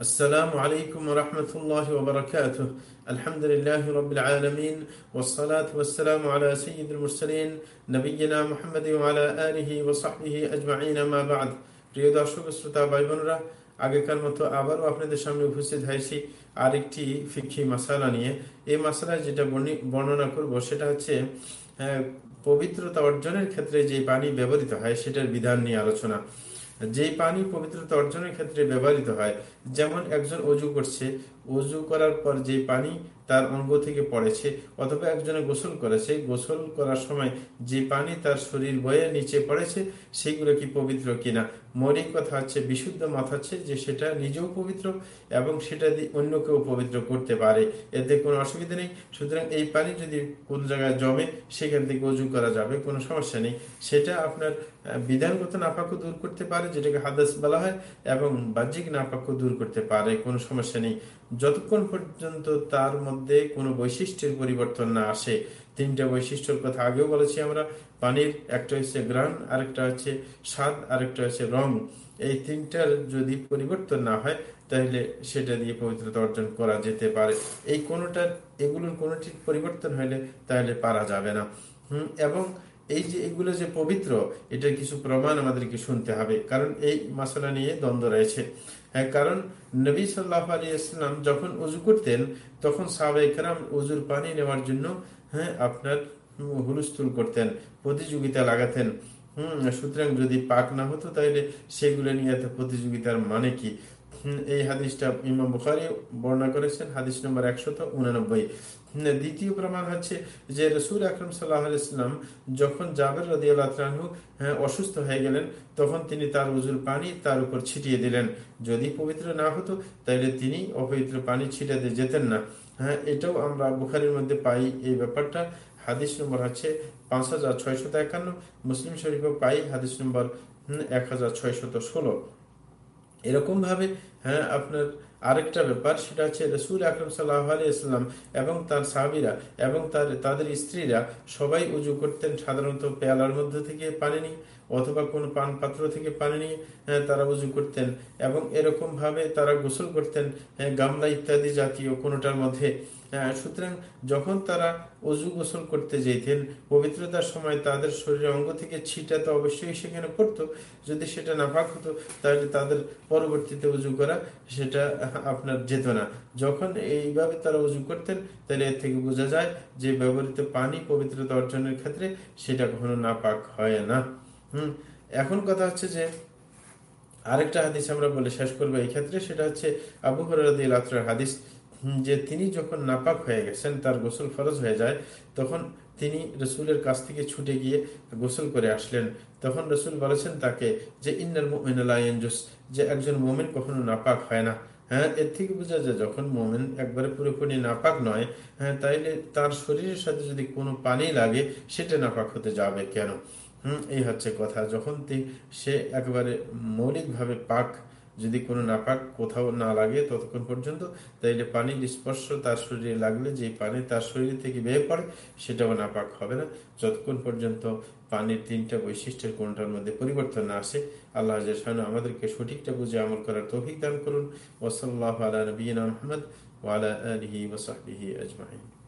السلام عليكم ورحمة الله وبركاته الحمد لله رب العالمين والصلاة والسلام على سيد المرسلين نبينا محمد وعلى آله وصحبه أجمعين ما بعد প্রিয় দর্শক শ্রোতা ভাই বোনরা আগেকার মতো আবারও আপনাদের সামনে উপস্থিত হয়েছি আরেকটি ফিক্ষি মাসালা নিয়ে এই মাসালায় যেটা বর্ণনা করব সেটা হচ্ছে পবিত্রতা অর্জনের ক্ষেত্রে যে পানি ব্যবহৃত হয় সেটার বিধান নিয়ে আলোচনা যেই পানি পবিত্রতা অর্জনের ক্ষেত্রে ব্যবহৃত হয় যেমন একজন অজু করছে অজু করার পর যে পানি তার অঙ্গ থেকে পড়েছে, অথবা একজনে গোসল করেছে, গোসল করার সময় যে পানি তার শরীর বয়ে নিচে পড়েছে, সেগুলো কি পবিত্র কিনা? মৌলিক কথা হচ্ছে, বিশুদ্ধ মত হচ্ছে যে সেটা নিজেও পবিত্র এবং সেটা দিয়ে অন্য কেউ পবিত্র করতে পারে। এতে কোনো অসুবিধা নেই। সুতরাং এই পানি যদি কোন জায়গায় জমে, সেখান থেকে অজু করা যাবে, কোনো সমস্যা নেই। সেটা আপনার বিধানগত নাপাক্য দূর করতে পারে, যেটাকে হাদাস বলা হয়, এবং বাহ্যিক নাপাক্য দূর করতে পারে, কোনো সমস্যা নেই। যতক্ষণ পর্যন্ত তার মধ্যে কোনো বৈশিষ্ট্যের পরিবর্তন না আসে, তিনটা বৈশিষ্ট্যর কথা আগেও বলেছি আমরা, পানির একটা হচ্ছে গ্রান আরেকটা হচ্ছে স্বাদ, আরেকটা হচ্ছে রং। এই তিনটার যদি পরিবর্তন না হয়, তাহলে সেটা দিয়ে পবিত্রতা অর্জন করা যেতে পারে। এই কোনোটার, এগুলোর কোনোটির পরিবর্তন হলে তাহলে পারা যাবে না। এবং এই যে এগুলো যে পবিত্র, এটার কিছু প্রমাণ আমাদেরকে শুনতে হবে। কারণ এই মশলা নিয়ে দ্বন্দ্ব রয়েছে। হ্যাঁ কারণ নবী সাল্লাহ আলী ইসলাম যখন উজু করতেন, তখন সাহাবাইকার উজুর পানি নেওয়ার জন্য হ্যাঁ আপনার হুলস্থুল করতেন, প্রতিযোগিতা লাগাতেন। হম, সুতরাং যদি পাক না হতো, তাহলে সেগুলো নিয়ে এত প্রতিযোগিতার মানে কি? এই হাদিসটা ইমাম বুখারি বর্ণনা করেছেন হাদিস নম্বর একশত উনানব্বই। দ্বিতীয় প্রমাণ হচ্ছে যে রসুল আকরম সাল্লাহাম যখন জাবের আল্লাহু হ্যাঁ, অসুস্থ হয়ে গেলেন তখন তিনি তার উজুর পানি তার উপর ছিটিয়ে দিলেন। যদি পবিত্র না হতো তাহলে তিনি অপবিত্র পানি ছিটাতে যেতেন না। হ্যাঁ এটাও আমরা বুখারির মধ্যে পাই এই ব্যাপারটা। হাদিস নম্বর হচ্ছে পাঁচ হাজার ছয়শত একান্ন মুসলিম শরীফও পাই হাদিস নম্বর এক হাজার ছয়শত ষোলো। এরকম ভাবে হ্যাঁ আপনার আরেকটা ব্যাপার, সেটা হচ্ছে রসুল আকরম সাল্লাহ ইসলাম এবং তার সাহাবিরা এবং তার, তাদের স্ত্রীরা সবাই উজু করতেন সাধারণত পেয়ালার মধ্যে থেকে পানি নিয়ে অথবা কোন পান পাত্র থেকে পানি নিয়ে তারা উজু করতেন এবং এরকম ভাবে তারা গোসল করতেন গামলা ইত্যাদি জাতীয় কোনোটার মধ্যে। সুতরাং যখন তারা অজু গোসল করতে যেতেন, পবিত্রতার সময় তাদের শরীরের অঙ্গ থেকে ছিটা তো অবশ্যই সেখানে পড়তো, যদি সেটা নাপাক হতো, তাহলে তাদের পরবর্তীতে উজু করা সেটা আপনার যেত না। যখন এইভাবে তারা উজু করতেন, তাহলে এর থেকে বোঝা যায় যে ব্যবহৃত পানি পবিত্রতা অর্জনের ক্ষেত্রে সেটা কখনো নাপাক হয় না। হম, এখন কথা হচ্ছে যে আরেকটা হাদিস আমরা বলে শেষ করব এই ক্ষেত্রে, সেটা হচ্ছে আবু হরাদিল হাদিস, যে তিনি যখন নাপাক হয়ে গেছেন, তার গোসল ফরজ হয়ে যায়, তখন তিনি রসুলের কাছ থেকে ছুটে গিয়ে গোসল করে আসলেন। তখন রসুল বলেছেন তাকে যে ইন্নার মোমিনুস যে একজন মোমেন কখনো নাপাক হয় না। হ্যাঁ এর থেকে বোঝা যায় যখন মোমেন একবারে পুরোপুরি নাপাক নয় হ্যাঁ তাইলে তার শরীরের সাথে যদি কোনো পানি লাগে, সেটা নাপাক হতে যাবে কেন? হম, এই হচ্ছে কথা। যখন সে একবারে মৌলিকভাবে পাক যদি কোনো নাপাক কোথাও না লাগে ততক্ষণ পর্যন্ত তাইলে পানির স্পর্শ তার শরীরে লাগলে যে পানি তার শরীর থেকে বেয়ে পড়ে সেটাও নাপাক হবে না। যতক্ষণ পর্যন্ত পানির তিনটা বৈশিষ্ট্যের কোনটার মধ্যে পরিবর্তন না আসে, আল্লাহ আমাদেরকে সঠিকটা বুঝে আমল করার তৌফিক দান করুন। ওসল্লাহ আলা নবীন আহমদ ওয়ালা আলহি ওসাহি আজমাহিন